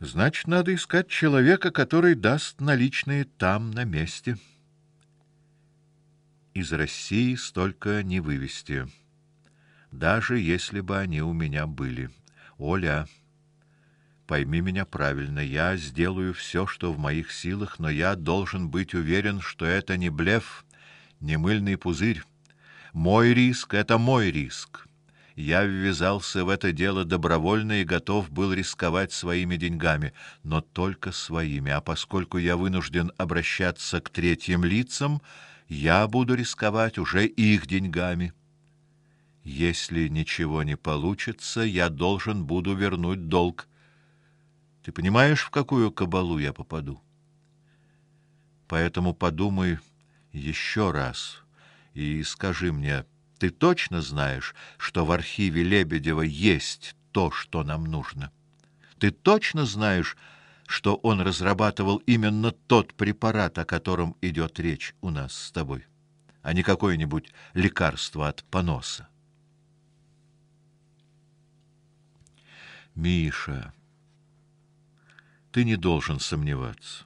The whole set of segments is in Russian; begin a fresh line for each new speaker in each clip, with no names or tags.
Значит, надо искать человека, который даст наличные там на месте. Из России столько не вывести, даже если бы они у меня были. Оля, пойми меня правильно, я сделаю все, что в моих силах, но я должен быть уверен, что это не блеф, не мыльный пузырь. Мой риск это мой риск. Я ввязался в это дело добровольно и готов был рисковать своими деньгами, но только своими, а поскольку я вынужден обращаться к третьим лицам, я буду рисковать уже их деньгами. Если ничего не получится, я должен буду вернуть долг. Ты понимаешь, в какую кабалу я попаду? Поэтому подумай еще раз и скажи мне, ты точно знаешь, что в архиве Лебедева есть то, что нам нужно? Ты точно знаешь, что он разрабатывал именно тот препарат, о котором идет речь у нас с тобой, а не какое-нибудь лекарство от поноса? Миша, ты не должен сомневаться.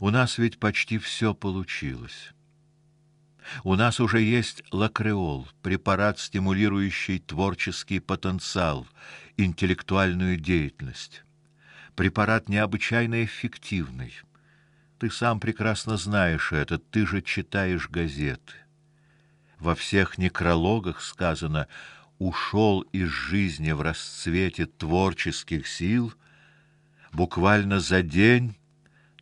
У нас ведь почти все получилось. У нас уже есть лакреол, препарат, стимулирующий творческий потенциал, интеллектуальную деятельность. Препарат необычайно эффективный. Ты сам прекрасно знаешь это, ты же читаешь газеты. Во всех некрологах сказано: ушел из жизни в расцвете творческих сил, буквально за день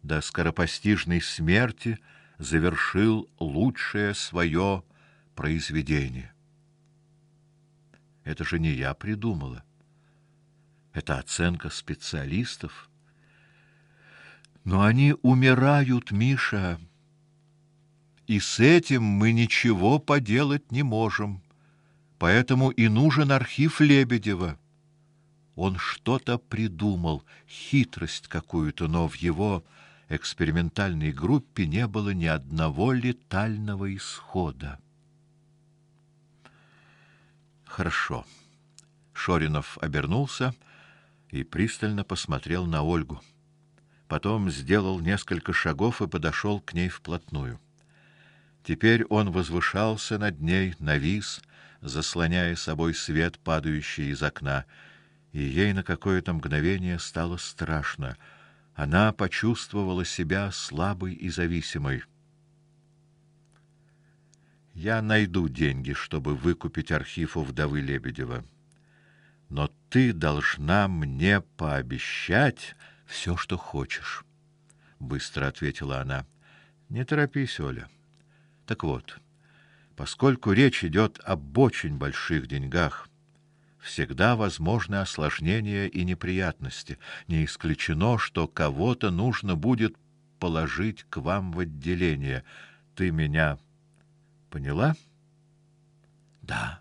до скоропостижной смерти завершил лучшее свое произведение. Это же не я придумала. Это оценка специалистов. Но они умирают, Миша. И с этим мы ничего поделать не можем. Поэтому и нужен архив Лебедева. Он что-то придумал, хитрость какую-то, но в его экспериментальной группе не было ни одного летального исхода. Хорошо. Шоринов обернулся и пристально посмотрел на Ольгу. Потом сделал несколько шагов и подошел к ней вплотную. Теперь он возвышался над ней, навис, заслоняя собой свет, падающий из окна, и ей на какое-то мгновение стало страшно — она почувствовала себя слабой и зависимой. Я найду деньги, чтобы выкупить архив у вдовы Лебедева. Но ты должна мне пообещать все, что хочешь, быстро ответила она. Не торопись, Оля. Так вот, поскольку речь идет об очень больших деньгах, всегда возможны осложнения и неприятности. Не исключено, что кого-то нужно будет положить к вам в отделение. Ты меня поняла? Да.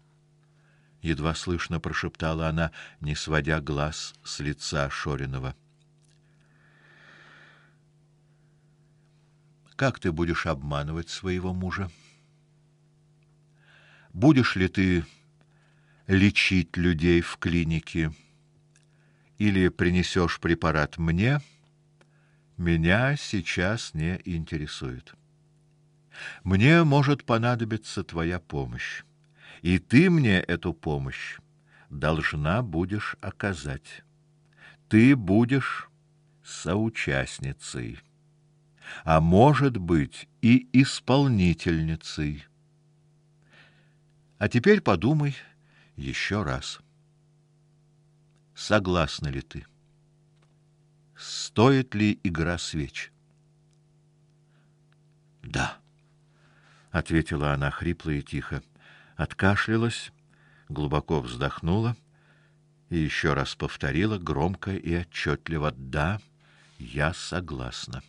Едва слышно прошептала она, не сводя глаз с лица Шоринова. Как ты будешь обманывать своего мужа? Будешь ли ты лечить людей в клинике, или принесешь препарат мне, меня сейчас не интересует. Мне может понадобиться твоя помощь, и ты мне эту помощь должна будешь оказать. Ты будешь соучастницей, а может быть и исполнительницей. А теперь подумай еще раз. Согласна ли ты? Стоит ли игра свеч? Да, ответила она хрипло и тихо, откашлялась, глубоко вздохнула и еще раз повторила громко и отчетливо: "Да, я согласна".